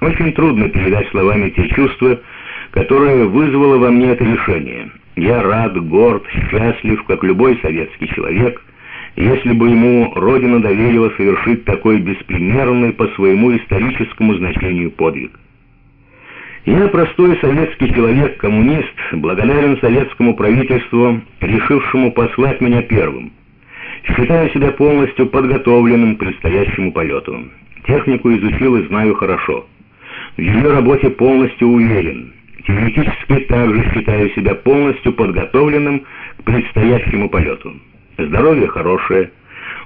Очень трудно передать словами те чувства, которые вызвало во мне это решение. Я рад, горд, счастлив, как любой советский человек, если бы ему Родина доверила совершить такой беспримерный по своему историческому значению подвиг. Я простой советский человек, коммунист, благодарен советскому правительству, решившему послать меня первым. Считаю себя полностью подготовленным к предстоящему полету. Технику изучил и знаю хорошо. В ее работе полностью уверен. Теоретически также считаю себя полностью подготовленным к предстоящему полету. Здоровье хорошее.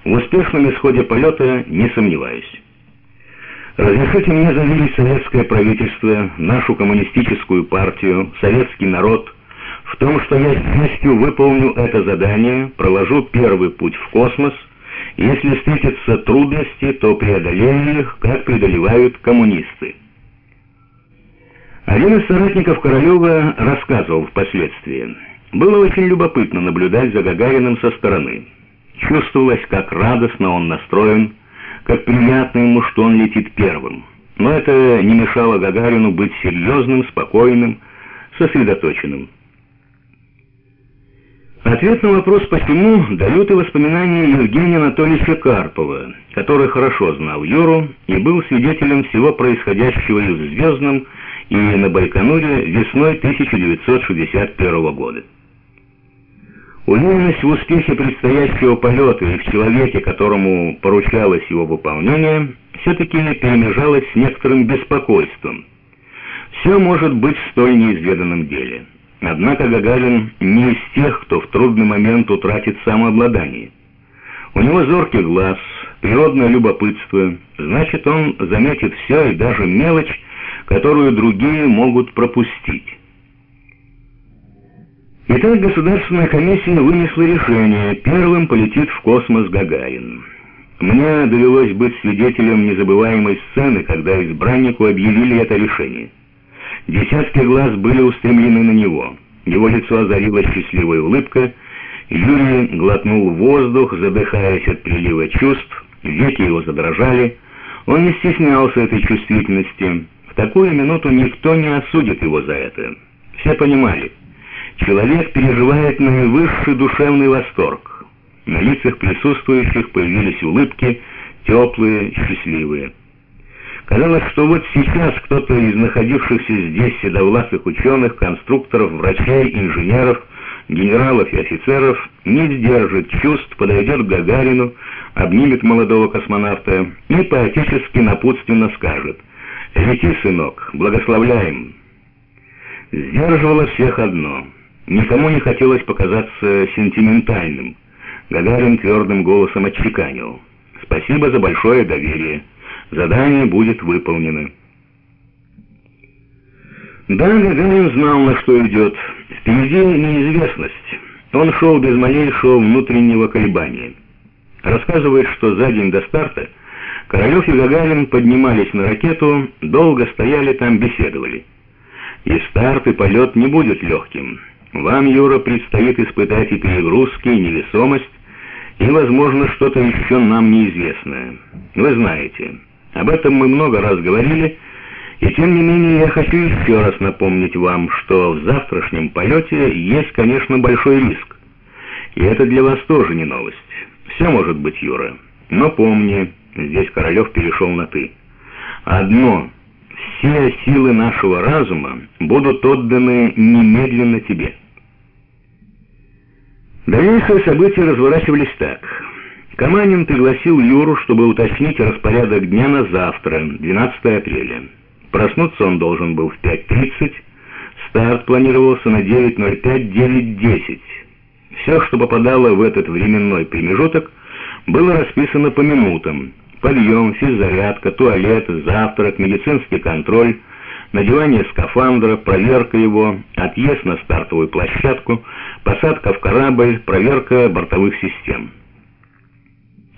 В успешном исходе полета не сомневаюсь. Разрешите мне заверить советское правительство, нашу коммунистическую партию, советский народ в том, что я с честью выполню это задание, проложу первый путь в космос, если встретятся трудности, то преодолею их, как преодолевают коммунисты. Один из соратников Королева рассказывал впоследствии. Было очень любопытно наблюдать за Гагариным со стороны. Чувствовалось, как радостно он настроен, как приятно ему, что он летит первым. Но это не мешало Гагарину быть серьезным, спокойным, сосредоточенным. Ответ на вопрос «почему» дают и воспоминания Евгения Анатольевича Карпова, который хорошо знал Юру и был свидетелем всего происходящего и в Звездном, и на Байконуре весной 1961 года. Уверенность в успехе предстоящего полета и в человеке, которому поручалось его выполнение, все-таки перемежалась с некоторым беспокойством. Все может быть в столь неизведанном деле. Однако Гагарин не из тех, кто в трудный момент утратит самообладание. У него зоркий глаз, природное любопытство, значит, он заметит все и даже мелочь, которую другие могут пропустить. Итак, Государственная комиссия вынесла решение, первым полетит в космос Гагарин. Мне довелось быть свидетелем незабываемой сцены, когда избраннику объявили это решение. Десятки глаз были устремлены на него. Его лицо озарила счастливая улыбка. Юрий глотнул воздух, задыхаясь от прилива чувств, веки его задрожали. Он не стеснялся этой чувствительности. Такую минуту никто не осудит его за это. Все понимали. Человек переживает наивысший душевный восторг. На лицах присутствующих появились улыбки, теплые, счастливые. Казалось, что вот сейчас кто-то из находившихся здесь седовласых ученых, конструкторов, врачей, инженеров, генералов и офицеров не сдержит чувств, подойдет к Гагарину, обнимет молодого космонавта и поотечески напутственно скажет «Лети, сынок, благословляем». Сдерживало всех одно. Никому не хотелось показаться сентиментальным. Гагарин твердым голосом отчеканил. «Спасибо за большое доверие». Задание будет выполнено. Да, Гагарин знал, на что идет. Впереди неизвестность. Он шел без малейшего внутреннего колебания. Рассказывает, что за день до старта Королев и Гагарин поднимались на ракету, долго стояли там, беседовали. И старт, и полет не будет легким. Вам, Юра, предстоит испытать и перегрузки, и невесомость, и, возможно, что-то еще нам неизвестное. Вы знаете... Об этом мы много раз говорили, и тем не менее я хочу еще раз напомнить вам, что в завтрашнем полете есть, конечно, большой риск. И это для вас тоже не новость. Все может быть, Юра. Но помни, здесь Королев перешел на «ты». Одно, все силы нашего разума будут отданы немедленно тебе. Дальнейшие события разворачивались так – Каманин пригласил Юру, чтобы уточнить распорядок дня на завтра, 12 апреля. Проснуться он должен был в 5.30, старт планировался на 9.05-9.10. Все, что попадало в этот временной промежуток, было расписано по минутам. Подъем, физзарядка, туалет, завтрак, медицинский контроль, надевание скафандра, проверка его, отъезд на стартовую площадку, посадка в корабль, проверка бортовых систем.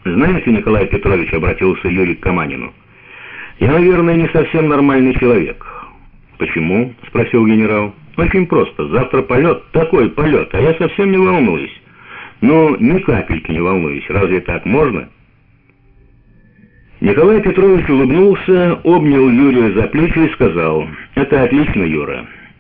«Знаете, Николай Петрович, — обратился Юрий к Каманину, — я, наверное, не совсем нормальный человек». «Почему?» — спросил генерал. «Очень просто. Завтра полет, такой полет, а я совсем не волнуюсь. Ну, ни капельки не волнуюсь. Разве так можно?» Николай Петрович улыбнулся, обнял Юрия за плечи и сказал, «Это отлично, Юра.